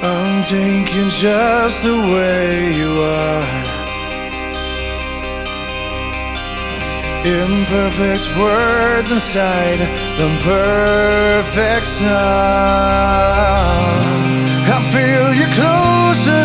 taken just the way you are. Imperfect words inside the perfect song. I feel you closer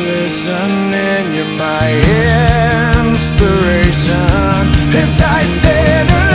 listening, you're my inspiration as I stand.